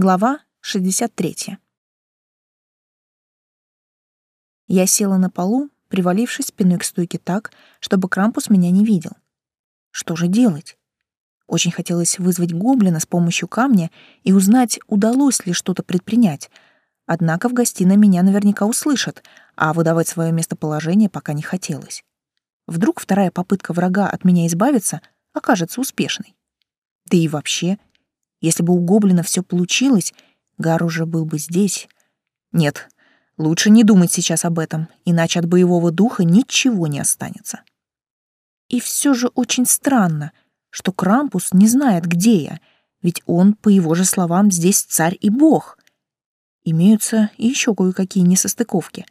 Глава 63. Я села на полу, привалившись спиной к стойке так, чтобы Крампус меня не видел. Что же делать? Очень хотелось вызвать гоблина с помощью камня и узнать, удалось ли что-то предпринять. Однако в гостиной меня наверняка услышат, а выдавать свое местоположение пока не хотелось. Вдруг вторая попытка врага от меня избавиться окажется успешной. Да и вообще, если бы у гоблина все получилось, Гар уже был бы здесь. Нет, лучше не думать сейчас об этом, иначе от боевого духа ничего не останется. И все же очень странно, что Крампус не знает, где я, ведь он, по его же словам, здесь царь и бог. Имеются еще кое-какие несостыковки.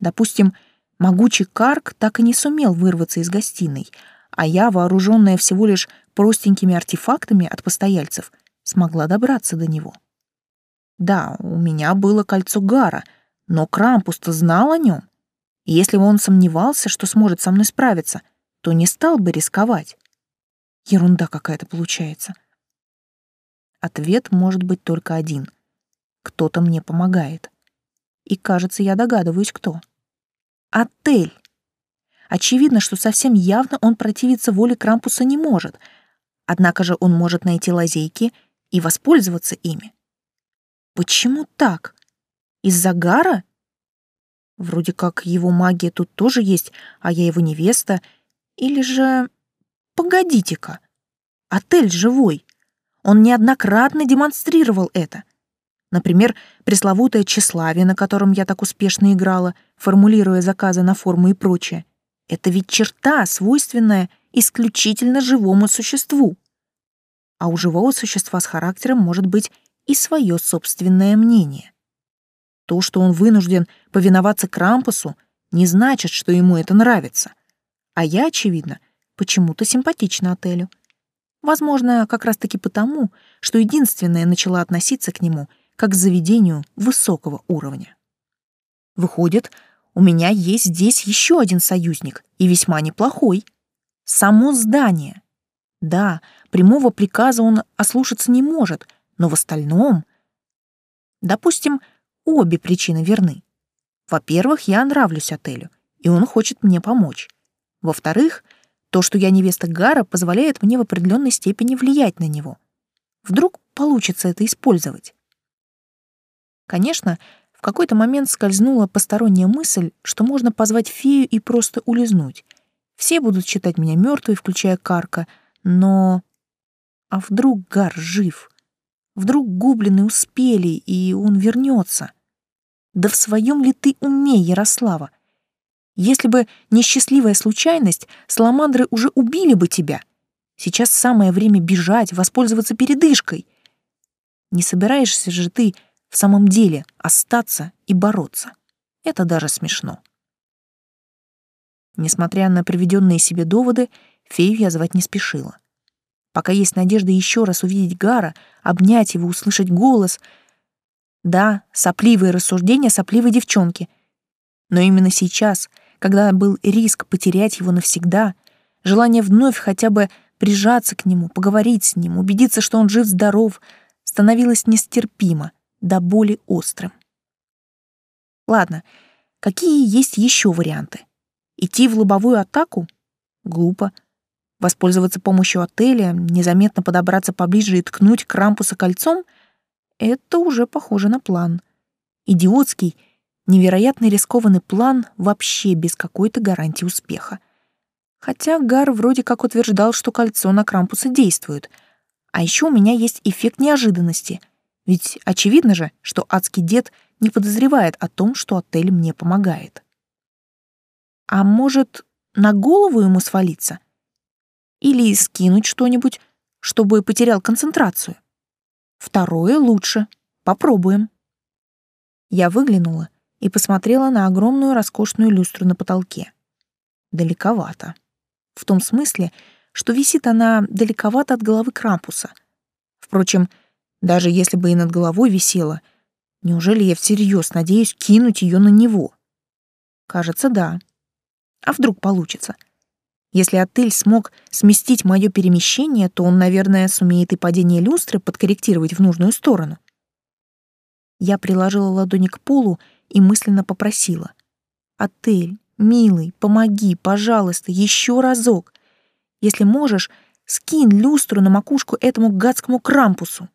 Допустим, могучий Карк так и не сумел вырваться из гостиной, а я, вооруженная всего лишь простенькими артефактами от постояльцев, смогла добраться до него. Да, у меня было кольцо Гара, но Крампус-то знал о нем. И если он сомневался, что сможет со мной справиться, то не стал бы рисковать. Ерунда какая-то получается. Ответ может быть только один. Кто-то мне помогает. И, кажется, я догадываюсь, кто. Отель. Очевидно, что совсем явно он противиться воле Крампуса не может, однако же он может найти лазейки и воспользоваться ими. Почему так? Из-за Гара? Вроде как его магия тут тоже есть, а я его невеста. Или же... Погодите-ка. Отель живой. Он неоднократно демонстрировал это. Например, пресловутое тщеславие, на котором я так успешно играла, формулируя заказы на форму и прочее. Это ведь черта, свойственная исключительно живому существу. А у живого существа с характером может быть и свое собственное мнение. То, что он вынужден повиноваться Крампусу, не значит, что ему это нравится. А я, очевидно, почему-то симпатична отелю. Возможно, как раз-таки потому, что единственное начала относиться к нему как к заведению высокого уровня. Выходит, у меня есть здесь еще один союзник, и весьма неплохой. Само здание. Да, прямого приказа он ослушаться не может — но в остальном... Допустим, обе причины верны. Во-первых, я нравлюсь отелю, и он хочет мне помочь. Во-вторых, то, что я невеста Гара, позволяет мне в определенной степени влиять на него. Вдруг получится это использовать. Конечно, в какой-то момент скользнула посторонняя мысль, что можно позвать фею и просто улизнуть. Все будут считать меня мертвой, включая Карка, но... А вдруг Гар жив? Вдруг гоблины успели, и он вернется. Да в своем ли ты уме, Ярослава? Если бы не счастливая случайность, саламандры уже убили бы тебя. Сейчас самое время бежать, воспользоваться передышкой. Не собираешься же ты в самом деле остаться и бороться. Это даже смешно. Несмотря на приведенные себе доводы, фею я звать не спешила пока есть надежда еще раз увидеть Гара, обнять его, услышать голос. Да, сопливые рассуждения сопливой девчонки. Но именно сейчас, когда был риск потерять его навсегда, желание вновь хотя бы прижаться к нему, поговорить с ним, убедиться, что он жив-здоров, становилось нестерпимо, до боли острым. Ладно, какие есть еще варианты? Идти в лобовую атаку? Глупо. Воспользоваться помощью отеля, незаметно подобраться поближе и ткнуть Крампуса кольцом — это уже похоже на план. Идиотский, невероятно рискованный план вообще без какой-то гарантии успеха. Хотя Гар вроде как утверждал, что кольцо на Крампуса действует. А еще у меня есть эффект неожиданности. Ведь очевидно же, что адский дед не подозревает о том, что отель мне помогает. А может, на голову ему свалиться? Или скинуть что-нибудь, чтобы потерял концентрацию. Второе лучше. Попробуем. Я выглянула и посмотрела на огромную роскошную люстру на потолке. Далековато. В том смысле, что висит она далековато от головы Крампуса. Впрочем, даже если бы и над головой висела, неужели я всерьез надеюсь кинуть ее на него? Кажется, да. А вдруг получится — если отель смог сместить мое перемещение, то он, наверное, сумеет и падение люстры подкорректировать в нужную сторону. Я приложила ладони к полу и мысленно попросила. «Отель, милый, помоги, пожалуйста, еще разок. Если можешь, скинь люстру на макушку этому гадскому крампусу».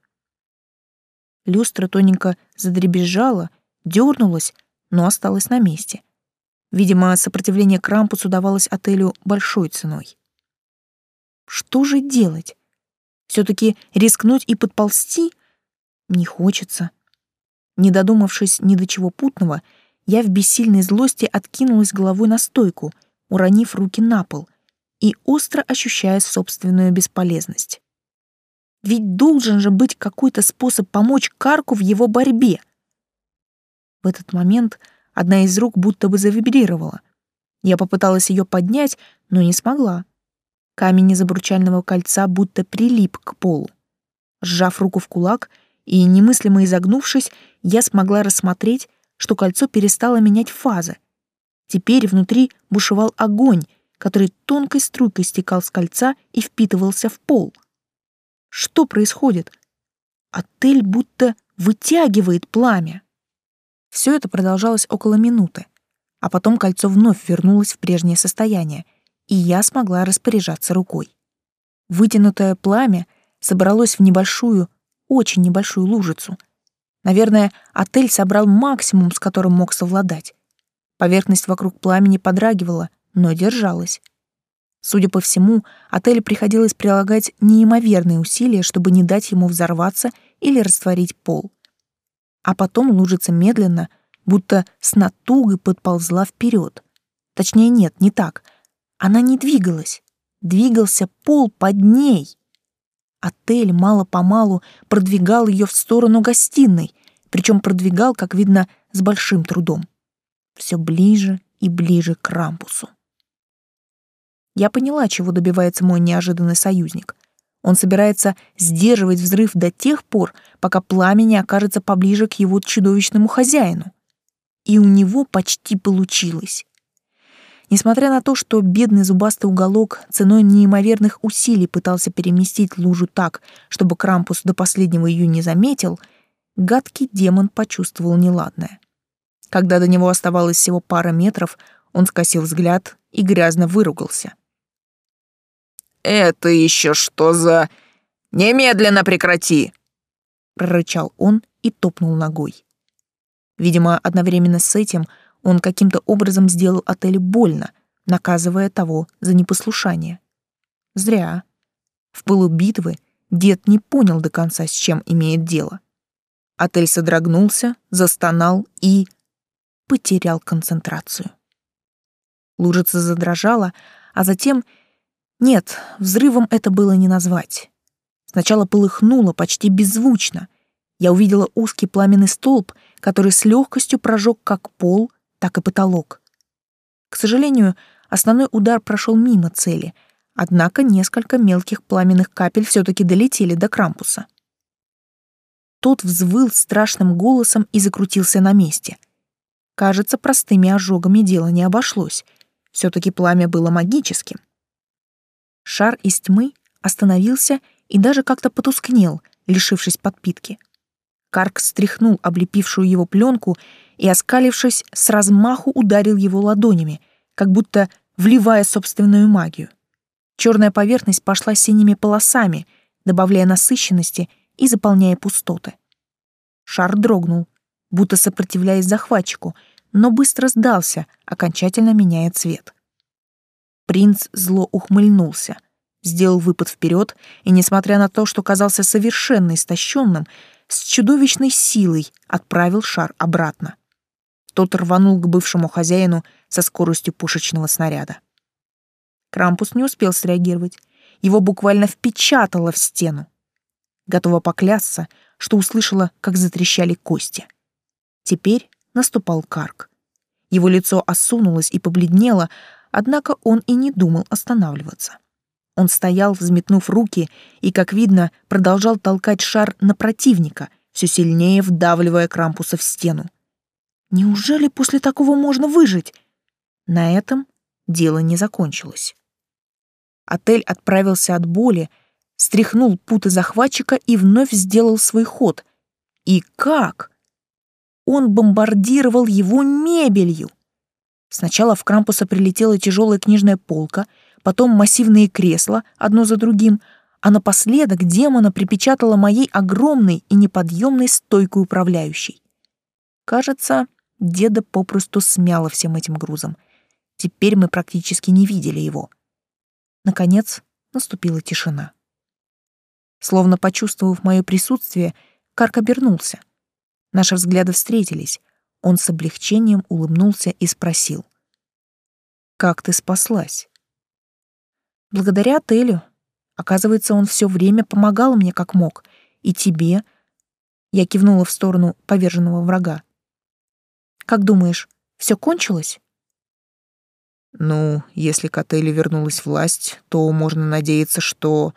Люстра тоненько задребезжала, дернулась, но осталась на месте. Видимо, сопротивление крампусу давалось отелю большой ценой. Что же делать? все таки рискнуть и подползти? Не хочется. Не додумавшись ни до чего путного, я в бессильной злости откинулась головой на стойку, уронив руки на пол и остро ощущая собственную бесполезность. Ведь должен же быть какой-то способ помочь Карку в его борьбе. В этот момент одна из рук будто бы завибрировала. Я попыталась ее поднять, но не смогла. Камень из обручального кольца будто прилип к полу. Сжав руку в кулак и немыслимо изогнувшись, я смогла рассмотреть, что кольцо перестало менять фазы. Теперь внутри бушевал огонь, который тонкой струйкой стекал с кольца и впитывался в пол. Что происходит? Отель будто вытягивает пламя. Все это продолжалось около минуты, а потом кольцо вновь вернулось в прежнее состояние, и я смогла распоряжаться рукой. Вытянутое пламя собралось в небольшую, очень небольшую лужицу. Наверное, отель собрал максимум, с которым мог совладать. Поверхность вокруг пламени подрагивала, но держалась. Судя по всему, отелю приходилось прилагать неимоверные усилия, чтобы не дать ему взорваться или растворить пол. А потом лужица медленно, будто с натугой подползла вперед. Точнее, нет, не так. Она не двигалась. Двигался пол под ней. Отель мало-помалу продвигал ее в сторону гостиной, причем продвигал, как видно, с большим трудом. Все ближе и ближе к рампусу. Я поняла, чего добивается мой неожиданный союзник. Он собирается сдерживать взрыв до тех пор, пока пламя не окажется поближе к его чудовищному хозяину. И у него почти получилось. Несмотря на то, что бедный зубастый уголок ценой неимоверных усилий пытался переместить лужу так, чтобы Крампус до последнего ее не заметил, гадкий демон почувствовал неладное. Когда до него оставалось всего пара метров, он скосил взгляд и грязно выругался. «Это еще что за... Немедленно прекрати!» прорычал он и топнул ногой. Видимо, одновременно с этим — он каким-то образом сделал отелю больно, наказывая того за непослушание. Зря. В пылу битвы дед не понял до конца, с чем имеет дело. Отель содрогнулся, застонал и... потерял концентрацию. Лужица задрожала, а затем... Нет, взрывом это было не назвать. Сначала полыхнуло почти беззвучно. Я увидела узкий пламенный столб, который с легкостью прожег как пол, так и потолок. К сожалению, основной удар прошел мимо цели, однако несколько мелких пламенных капель все-таки долетели до Крампуса. Тот взвыл страшным голосом и закрутился на месте. Кажется, простыми ожогами дело не обошлось. Все-таки пламя было магическим. Шар из тьмы остановился и даже как-то потускнел, лишившись подпитки. Карк стряхнул облепившую его пленку и, оскалившись, с размаху ударил его ладонями, как будто вливая собственную магию. Черная поверхность пошла синими полосами, добавляя насыщенности и заполняя пустоты. Шар дрогнул, будто сопротивляясь захватчику, но быстро сдался, окончательно меняя цвет. Принц зло ухмыльнулся, сделал выпад вперед и, несмотря на то, что казался совершенно истощенным, с чудовищной силой отправил шар обратно. Тот рванул к бывшему хозяину со скоростью пушечного снаряда. Крампус не успел среагировать. Его буквально впечатало в стену. Готова поклясться, что услышала, как затрещали кости. Теперь наступал Карк. Его лицо осунулось и побледнело, однако он и не думал останавливаться. Он стоял, взметнув руки, и, как видно, продолжал толкать шар на противника, все сильнее вдавливая Крампуса в стену. Неужели после такого можно выжить? На этом дело не закончилось. Отель отправился от боли, стряхнул путы захватчика и вновь сделал свой ход. И как? Он бомбардировал его мебелью. Сначала в Крампуса прилетела тяжелая книжная полка, потом массивные кресла, одно за другим, а напоследок демона припечатала моей огромной и неподъемной стойкой управляющей. Кажется, деда попросту смяло всем этим грузом. Теперь мы практически не видели его. Наконец, наступила тишина. Словно почувствовав мое присутствие, Карк обернулся. Наши взгляды встретились. Он с облегчением улыбнулся и спросил. «Как ты спаслась?» «Благодаря отелю. Оказывается, он все время помогал мне как мог. И тебе...» Я кивнула в сторону поверженного врага. «Как думаешь, все кончилось?» «Ну, если к отелю вернулась власть, то можно надеяться, что...»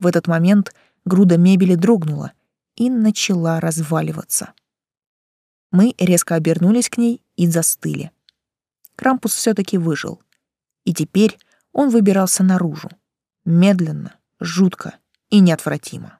В этот момент груда мебели дрогнула и начала разваливаться. Мы резко обернулись к ней и застыли. Крампус все таки выжил. И теперь он выбирался наружу. Медленно, жутко и неотвратимо.